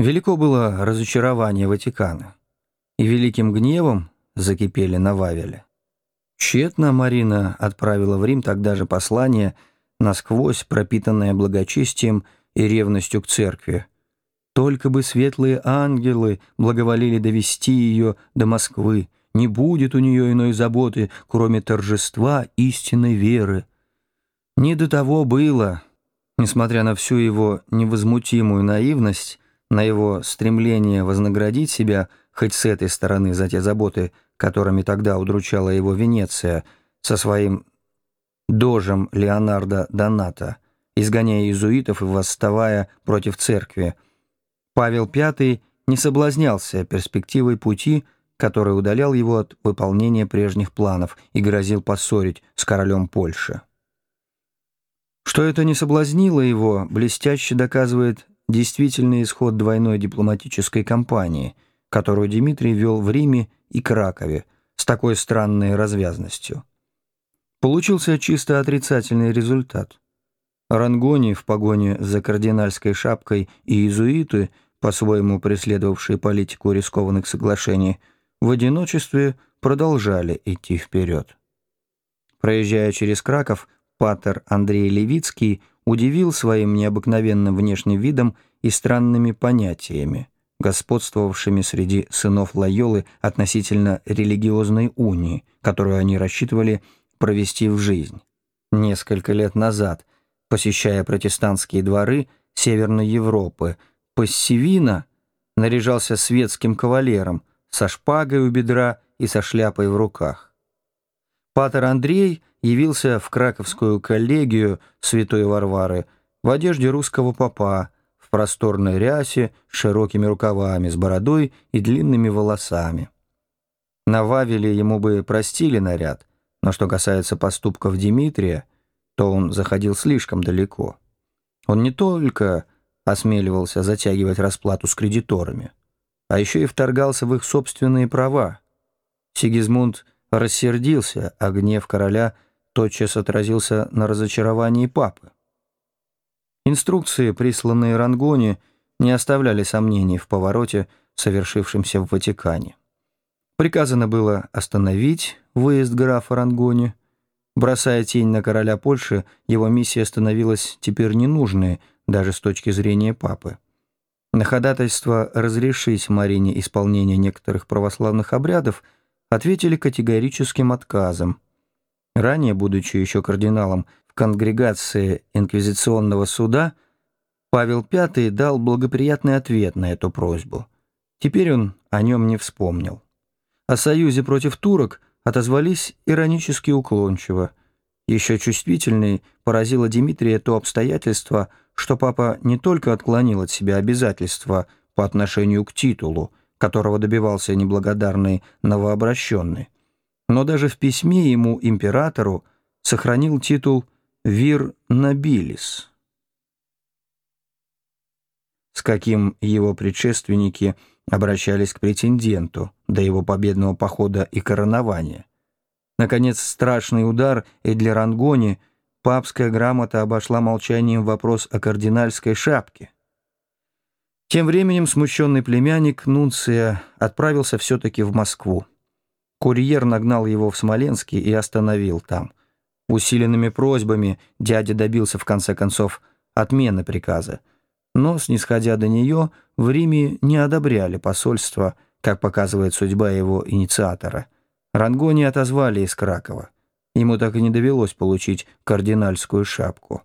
Велико было разочарование Ватикана, и великим гневом закипели на Вавеле. Тщетно Марина отправила в Рим тогда же послание, насквозь пропитанное благочестием и ревностью к церкви. Только бы светлые ангелы благоволили довести ее до Москвы, не будет у нее иной заботы, кроме торжества истинной веры. Не до того было, несмотря на всю его невозмутимую наивность, на его стремление вознаградить себя хоть с этой стороны за те заботы, которыми тогда удручала его Венеция со своим дожем Леонардо Доната, изгоняя иезуитов и восставая против церкви. Павел V не соблазнялся перспективой пути, который удалял его от выполнения прежних планов и грозил поссорить с королем Польши. Что это не соблазнило его, блестяще доказывает действительный исход двойной дипломатической кампании, которую Дмитрий вел в Риме и Кракове с такой странной развязностью. Получился чисто отрицательный результат. Рангони в погоне за кардинальской шапкой и иезуиты, по-своему преследовавшие политику рискованных соглашений, в одиночестве продолжали идти вперед. Проезжая через Краков, патер Андрей Левицкий удивил своим необыкновенным внешним видом и странными понятиями, господствовавшими среди сынов Лайолы относительно религиозной унии, которую они рассчитывали провести в жизнь. Несколько лет назад, посещая протестантские дворы Северной Европы, Пассивина наряжался светским кавалером со шпагой у бедра и со шляпой в руках. Патер Андрей явился в краковскую коллегию Святой Варвары в одежде русского попа, в просторной рясе с широкими рукавами, с бородой и длинными волосами. На Вавиле ему бы простили наряд, но что касается поступков Дмитрия, то он заходил слишком далеко. Он не только осмеливался затягивать расплату с кредиторами, а еще и вторгался в их собственные права. Сигизмунд рассердился, а гнев короля тотчас отразился на разочаровании папы. Инструкции, присланные Рангони, не оставляли сомнений в повороте, совершившемся в Ватикане. Приказано было остановить выезд графа Рангони. Бросая тень на короля Польши, его миссия становилась теперь ненужной даже с точки зрения папы. На ходатайство разрешить Марине исполнение некоторых православных обрядов ответили категорическим отказом. Ранее, будучи еще кардиналом, в конгрегации Инквизиционного суда Павел V дал благоприятный ответ на эту просьбу. Теперь он о нем не вспомнил. О союзе против турок отозвались иронически уклончиво. Еще чувствительней поразило Дмитрия то обстоятельство, что папа не только отклонил от себя обязательства по отношению к титулу, которого добивался неблагодарный новообращенный, но даже в письме ему, императору, сохранил титул Вир Набилис, с каким его предшественники обращались к претенденту до его победного похода и коронования. Наконец, страшный удар и для Рангони папская грамота обошла молчанием вопрос о кардинальской шапке. Тем временем смущенный племянник Нунция отправился все-таки в Москву. Курьер нагнал его в Смоленске и остановил там – Усиленными просьбами дядя добился в конце концов отмены приказа. Но, снисходя до нее, в Риме не одобряли посольство, как показывает судьба его инициатора. Рангони отозвали из Кракова. Ему так и не довелось получить кардинальскую шапку.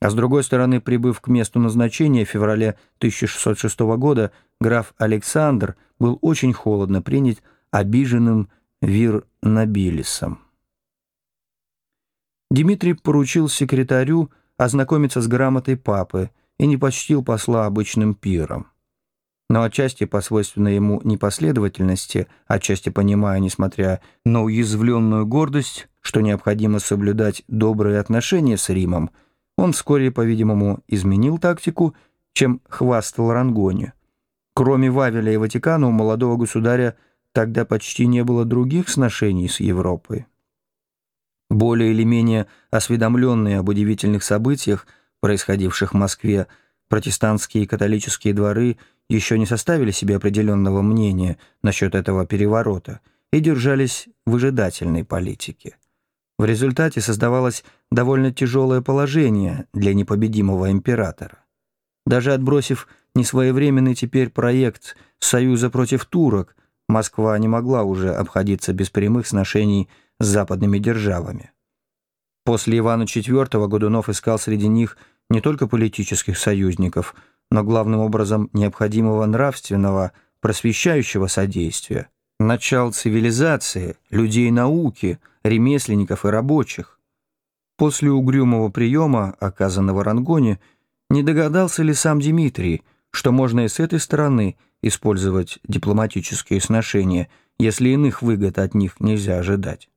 А с другой стороны, прибыв к месту назначения в феврале 1606 года, граф Александр был очень холодно принят обиженным Вир Набилисом. Дмитрий поручил секретарю ознакомиться с грамотой папы и не почтил посла обычным пиром. Но отчасти по свойственной ему непоследовательности, отчасти понимая, несмотря на уязвленную гордость, что необходимо соблюдать добрые отношения с Римом, он вскоре, по-видимому, изменил тактику, чем хвастал Рангони. Кроме Вавеля и Ватикана у молодого государя тогда почти не было других сношений с Европой. Более или менее осведомленные об удивительных событиях, происходивших в Москве, протестантские и католические дворы еще не составили себе определенного мнения насчет этого переворота и держались выжидательной политики. В результате создавалось довольно тяжелое положение для непобедимого императора. Даже отбросив несвоевременный теперь проект «Союза против турок», Москва не могла уже обходиться без прямых сношений с западными державами. После Ивана IV Годунов искал среди них не только политических союзников, но главным образом необходимого нравственного, просвещающего содействия, начал цивилизации, людей науки, ремесленников и рабочих. После угрюмого приема, оказанного Рангоне, не догадался ли сам Дмитрий, что можно и с этой стороны использовать дипломатические сношения, если иных выгод от них нельзя ожидать?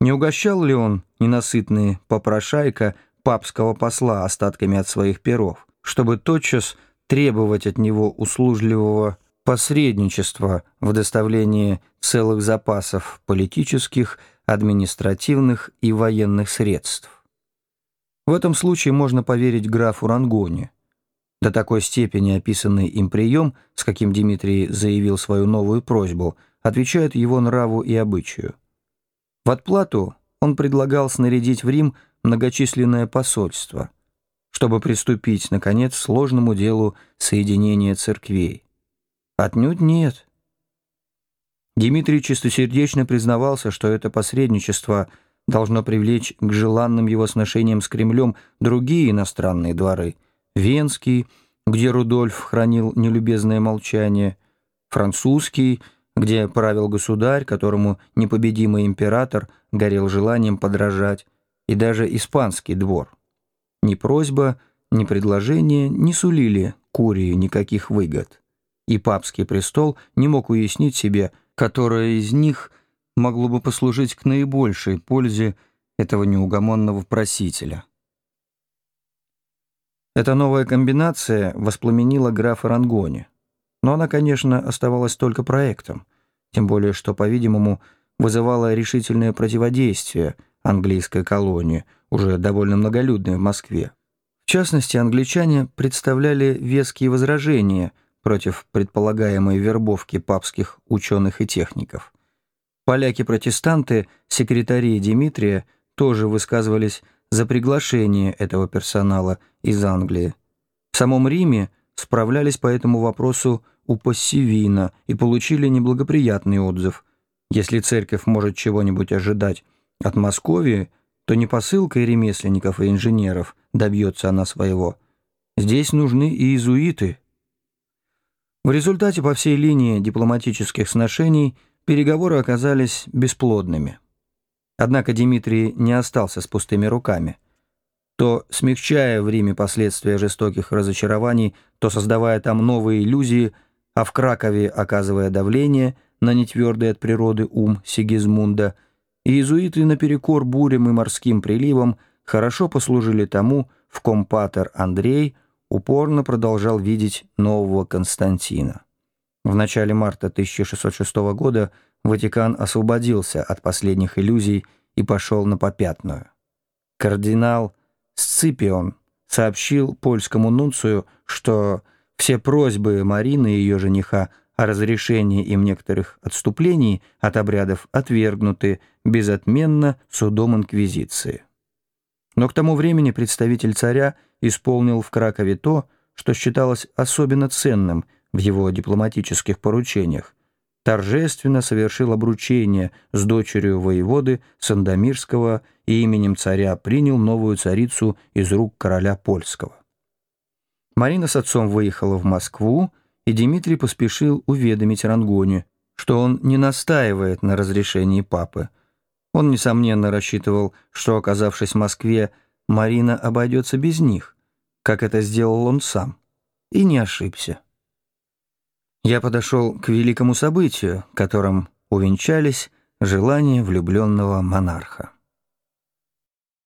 Не угощал ли он, ненасытный попрошайка, папского посла остатками от своих перов, чтобы тотчас требовать от него услужливого посредничества в доставлении целых запасов политических, административных и военных средств? В этом случае можно поверить графу Рангоне. До такой степени описанный им прием, с каким Дмитрий заявил свою новую просьбу, отвечает его нраву и обычаю. В отплату он предлагал снарядить в Рим многочисленное посольство, чтобы приступить, наконец, к сложному делу соединения церквей. Отнюдь нет. Дмитрий чистосердечно признавался, что это посредничество – должно привлечь к желанным его сношениям с Кремлем другие иностранные дворы. Венский, где Рудольф хранил нелюбезное молчание, французский, где правил государь, которому непобедимый император горел желанием подражать, и даже испанский двор. Ни просьба, ни предложение не сулили Курии никаких выгод, и папский престол не мог уяснить себе, которая из них – могло бы послужить к наибольшей пользе этого неугомонного просителя. Эта новая комбинация воспламенила графа Рангони, но она, конечно, оставалась только проектом, тем более что, по-видимому, вызывала решительное противодействие английской колонии, уже довольно многолюдной в Москве. В частности, англичане представляли веские возражения против предполагаемой вербовки папских ученых и техников – Поляки-протестанты, секретари Дмитрия, тоже высказывались за приглашение этого персонала из Англии. В самом Риме справлялись по этому вопросу у Пассивина и получили неблагоприятный отзыв. Если церковь может чего-нибудь ожидать от Московии, то не посылкой ремесленников и инженеров добьется она своего. Здесь нужны и иезуиты. В результате по всей линии дипломатических сношений – Переговоры оказались бесплодными. Однако Дмитрий не остался с пустыми руками. То смягчая в Риме последствия жестоких разочарований, то создавая там новые иллюзии, а в Кракове оказывая давление на нетвердый от природы ум Сигизмунда, иезуиты наперекор бурям и морским приливам хорошо послужили тому, в ком патер Андрей упорно продолжал видеть нового Константина. В начале марта 1606 года Ватикан освободился от последних иллюзий и пошел на попятную. Кардинал Сципион сообщил польскому нунцию, что все просьбы Марины и ее жениха о разрешении им некоторых отступлений от обрядов отвергнуты безотменно судом Инквизиции. Но к тому времени представитель царя исполнил в Кракове то, что считалось особенно ценным – в его дипломатических поручениях, торжественно совершил обручение с дочерью воеводы Сандомирского и именем царя принял новую царицу из рук короля польского. Марина с отцом выехала в Москву, и Дмитрий поспешил уведомить Рангоне, что он не настаивает на разрешении папы. Он, несомненно, рассчитывал, что, оказавшись в Москве, Марина обойдется без них, как это сделал он сам, и не ошибся. Я подошел к великому событию, которым увенчались желания влюбленного монарха.